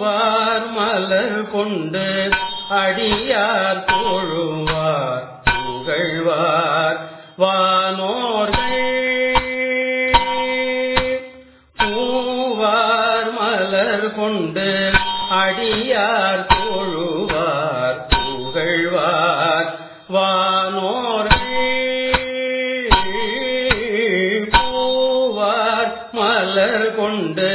பூவார் மலர் கொண்டு அடியார் தோழுவார் புகழ்வார் வானோர்கள். பூவார் மலர் கொண்டு அடியார் தோழுவார் புகழ்வார் வானோர்கள். பூவார் மலர் கொண்டு